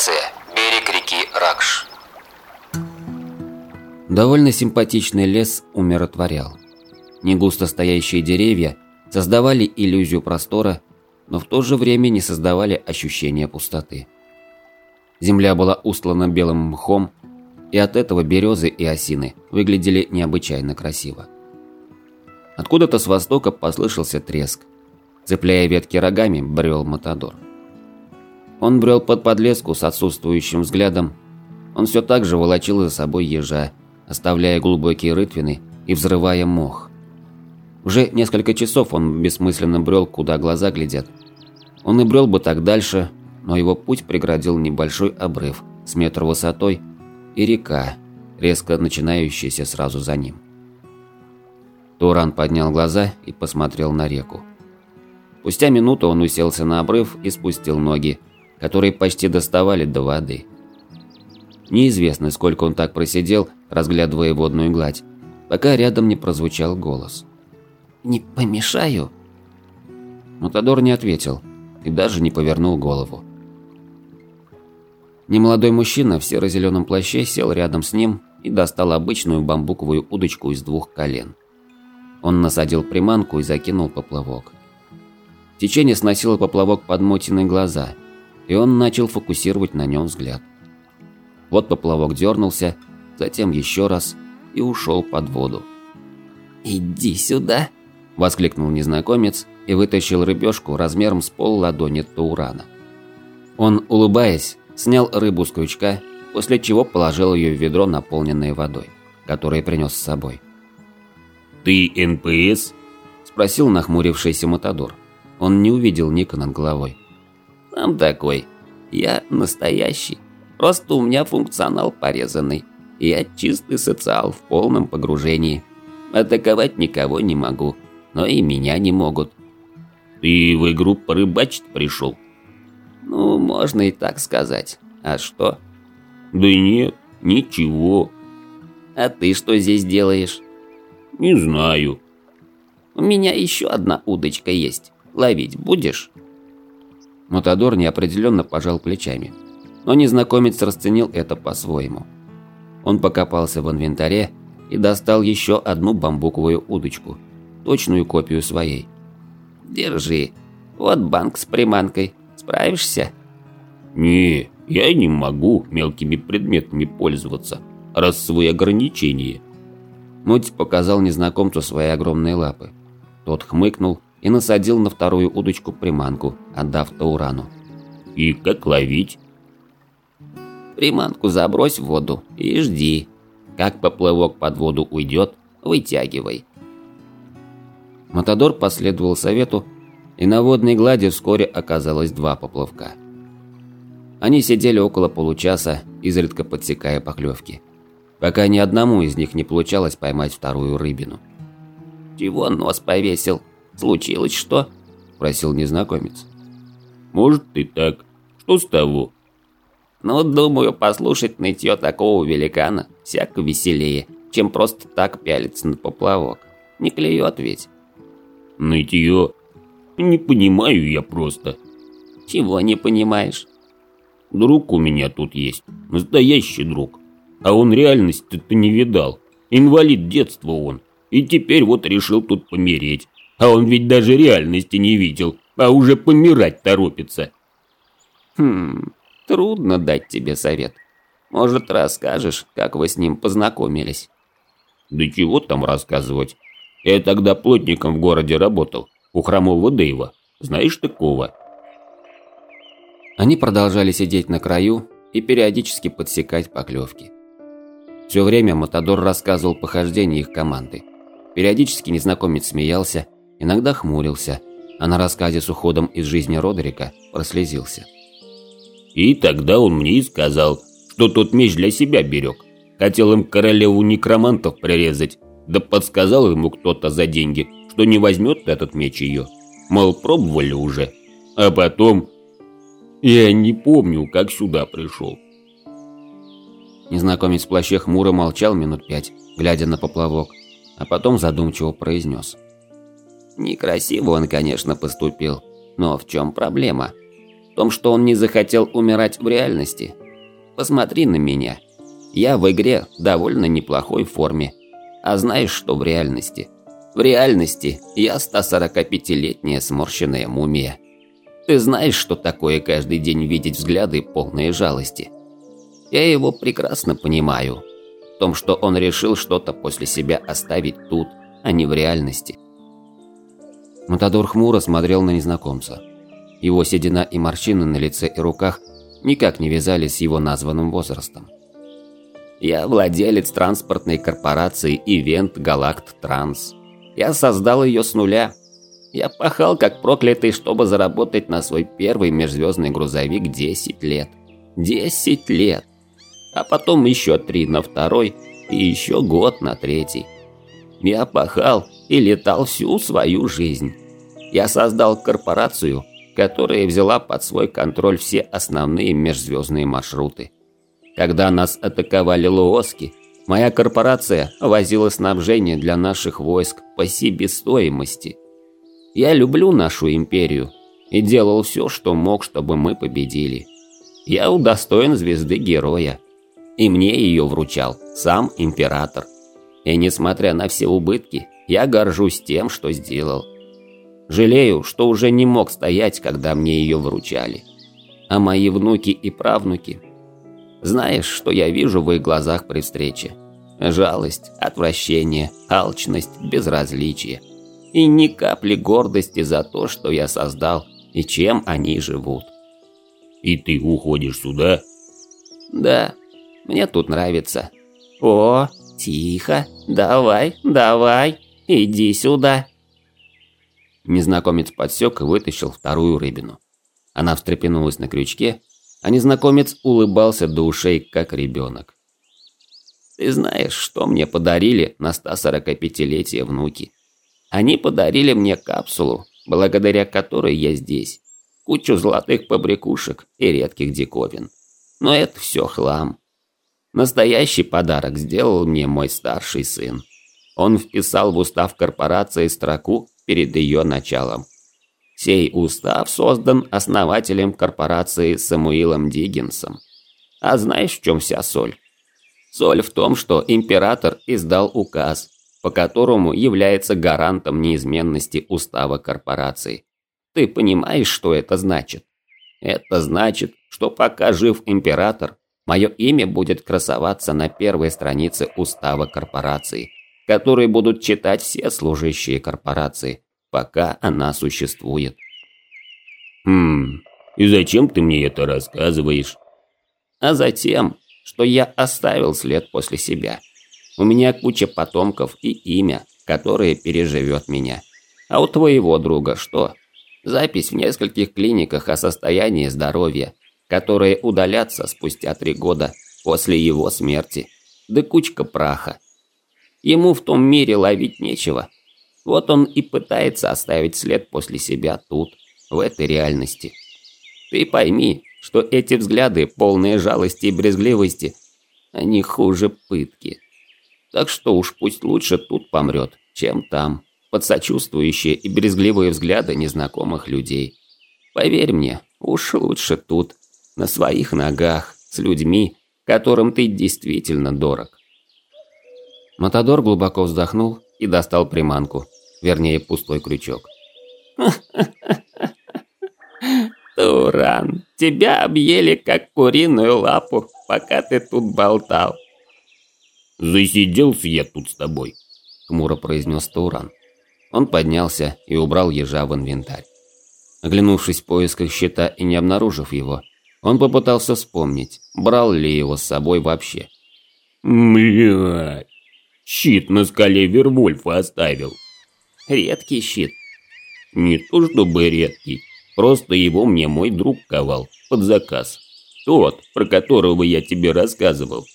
Локация – берег реки Ракш. Довольно симпатичный лес умиротворял. Негусто стоящие деревья создавали иллюзию простора, но в то же время не создавали ощущения пустоты. Земля была устлана белым мхом, и от этого березы и осины выглядели необычайно красиво. Откуда-то с востока послышался треск. Цепляя ветки рогами, брел Матадор. Он брел под подлеску с отсутствующим взглядом. Он все так же волочил за собой ежа, оставляя глубокие рытвины и взрывая мох. Уже несколько часов он бессмысленно брел, куда глаза глядят. Он и брел бы так дальше, но его путь преградил небольшой обрыв с метр высотой и река, резко начинающаяся сразу за ним. Туран поднял глаза и посмотрел на реку. Спустя минуту он уселся на обрыв и спустил ноги, которые почти доставали до воды. Неизвестно, сколько он так просидел, разглядывая водную гладь, пока рядом не прозвучал голос. «Не помешаю?» Матадор не ответил и даже не повернул голову. Немолодой мужчина в серо-зеленом плаще сел рядом с ним и достал обычную бамбуковую удочку из двух колен. Он насадил приманку и закинул поплавок. Течение сносило поплавок под Мотины глаза, и он начал фокусировать на нем взгляд. Вот поплавок дернулся, затем еще раз и ушел под воду. «Иди сюда!» – воскликнул незнакомец и вытащил рыбешку размером с пол ладони Таурана. Он, улыбаясь, снял рыбу с крючка, после чего положил ее в ведро, наполненное водой, которое принес с собой. «Ты НПС?» – спросил нахмурившийся Матадор. Он не увидел Ника над головой. «Сам такой. Я настоящий. Просто у меня функционал порезанный. Я чистый социал в полном погружении. Атаковать никого не могу, но и меня не могут». «Ты в игру порыбачить пришел?» Ну, можно и так сказать. А что? Да нет, ничего. А ты что здесь делаешь? Не знаю. У меня еще одна удочка есть. Ловить будешь? Матадор неопределенно пожал плечами. Но незнакомец расценил это по-своему. Он покопался в инвентаре и достал еще одну бамбуковую удочку, точную копию своей. Держи. Вот банк с приманкой. Справишься? Не, я не могу мелкими предметами пользоваться, раз свои ограничения. Моть показал незнакомцу свои огромные лапы. Тот хмыкнул и насадил на вторую удочку приманку, отдав Таурану. И как ловить? Приманку забрось в воду и жди. Как поплывок под воду уйдет, вытягивай. Матадор последовал совету и на водной глади вскоре оказалось два поплавка. Они сидели около получаса, изредка подсекая поклевки, пока ни одному из них не получалось поймать вторую рыбину. «Чего нос повесил? Случилось что?» – спросил незнакомец. «Может и так. Что с того?» «Ну, думаю, послушать нытье такого великана всяко веселее, чем просто так пялиться на поплавок. Не клюет ведь». «Нытье? Не понимаю я просто. Чего не понимаешь? Друг у меня тут есть, настоящий друг. А он реальности-то не видал. Инвалид детства он. И теперь вот решил тут помереть. А он ведь даже реальности не видел, а уже помирать торопится. Хм, трудно дать тебе совет. Может, расскажешь, как вы с ним познакомились? Да чего там рассказывать. Я тогда плотником в городе работал у хромого Дэйва. Знаешь такого?» Они продолжали сидеть на краю и периодически подсекать поклевки. Все время Матадор рассказывал похождения их команды. Периодически незнакомец смеялся, иногда хмурился, а на рассказе с уходом из жизни Родерика прослезился. И тогда он мне и сказал, что тот меч для себя берег. Хотел им королеву некромантов прирезать, да подсказал ему кто-то за деньги, что не возьмет этот меч ее. Мол, пробовали уже. А потом... Я не помню, как сюда пришел. Незнакомец в плаще хмуро молчал минут пять, глядя на поплавок, а потом задумчиво произнес. Некрасиво он, конечно, поступил, но в чем проблема? том, что он не захотел умирать в реальности. Посмотри на меня. Я в игре довольно неплохой форме. А знаешь, что в реальности? В реальности я 145-летняя сморщенная мумия. Ты знаешь, что такое каждый день видеть взгляды полные жалости? Я его прекрасно понимаю. В том, что он решил что-то после себя оставить тут, а не в реальности. Матадор хмуро смотрел на незнакомца. Его седина и морщины на лице и руках никак не вязались с его названным возрастом. «Я владелец транспортной корпорации Event Galact Trans. Я создал ее с нуля. Я пахал как проклятый, чтобы заработать на свой первый межзвездный грузовик 10 лет. 10 лет! А потом еще три на второй и еще год на третий. Я пахал и летал всю свою жизнь. Я создал корпорацию, которая взяла под свой контроль все основные межзвездные маршруты. Когда нас атаковали луоски, моя корпорация возила снабжение для наших войск по себестоимости. Я люблю нашу империю и делал все, что мог, чтобы мы победили. Я удостоен звезды героя, и мне ее вручал сам император. И несмотря на все убытки, я горжусь тем, что сделал. Жалею, что уже не мог стоять, когда мне ее вручали. А мои внуки и правнуки... Знаешь, что я вижу в их глазах при встрече? Жалость, отвращение, алчность, безразличие. И ни капли гордости за то, что я создал и чем они живут. И ты уходишь сюда? Да, мне тут нравится. О, тихо, давай, давай, иди сюда. Незнакомец подсек и вытащил вторую рыбину. Она встрепенулась на крючке, а незнакомец улыбался до ушей, как ребенок. «Ты знаешь, что мне подарили на 145-летие внуки? Они подарили мне капсулу, благодаря которой я здесь. Кучу золотых побрякушек и редких диковин. Но это все хлам. Настоящий подарок сделал мне мой старший сын. Он вписал в устав корпорации строку перед ее началом. Сей устав создан основателем корпорации Самуилом Диггинсом. А знаешь, в чем вся соль? Соль в том, что император издал указ, по которому является гарантом неизменности устава корпорации. Ты понимаешь, что это значит? Это значит, что пока жив император, мое имя будет красоваться на первой странице устава корпорации – которые будут читать все служащие корпорации, пока она существует. Хм, и зачем ты мне это рассказываешь? А затем, что я оставил след после себя. У меня куча потомков и имя, которое переживет меня. А у твоего друга что? Запись в нескольких клиниках о состоянии здоровья, которые удалятся спустя три года после его смерти. Да кучка праха, Ему в том мире ловить нечего. Вот он и пытается оставить след после себя тут, в этой реальности. Ты пойми, что эти взгляды, полные жалости и брезгливости, они хуже пытки. Так что уж пусть лучше тут помрет, чем там, под сочувствующие и брезгливые взгляды незнакомых людей. Поверь мне, уж лучше тут, на своих ногах, с людьми, которым ты действительно дорог. Матадор глубоко вздохнул и достал приманку, вернее, пустой крючок. «Туран, тебя объели как куриную лапу, пока ты тут болтал». «Засиделся я тут с тобой», — хмуро произнес Туран. Он поднялся и убрал ежа в инвентарь. Оглянувшись в поисках щита и не обнаружив его, он попытался вспомнить, брал ли его с собой вообще. «Блядь!» Щит на скале Вервольфа оставил. Редкий щит. Не то чтобы редкий, просто его мне мой друг ковал под заказ. Тот, про которого я тебе рассказывал.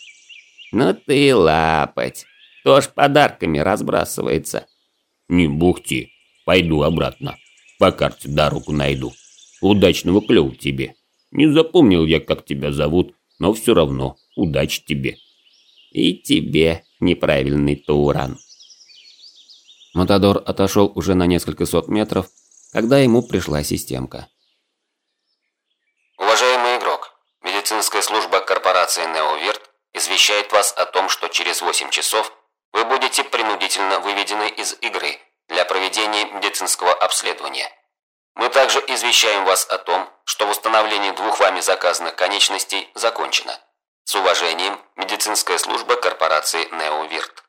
Ну ты лапать. Кто ж подарками разбрасывается? Не бухти. Пойду обратно. По карте дорогу найду. Удачного клёва тебе. Не запомнил я, как тебя зовут, но все равно удачи тебе. И тебе неправильный туран. Матадор отошел уже на несколько сот метров, когда ему пришла системка. Уважаемый игрок, медицинская служба корпорации Неоверт извещает вас о том, что через 8 часов вы будете принудительно выведены из игры для проведения медицинского обследования. Мы также извещаем вас о том, что восстановление двух вами заказанных конечностей закончено. С уважением, медицинская служба корпорации «Неовирт».